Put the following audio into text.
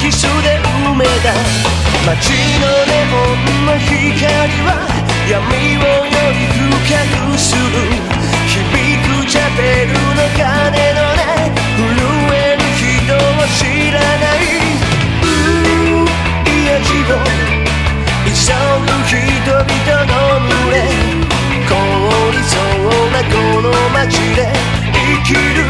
キスで埋めた。街のネオンの光は闇をより深くする。響くチャペルの鐘のね震える人を知らない。ういやじを急ぐ人々の群れ。凍りそうなこの街で生きる。